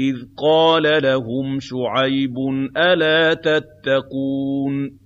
إِذْ قَالَ لَهُمْ شُعَيْبٌ أَلَا تَتَّقُونَ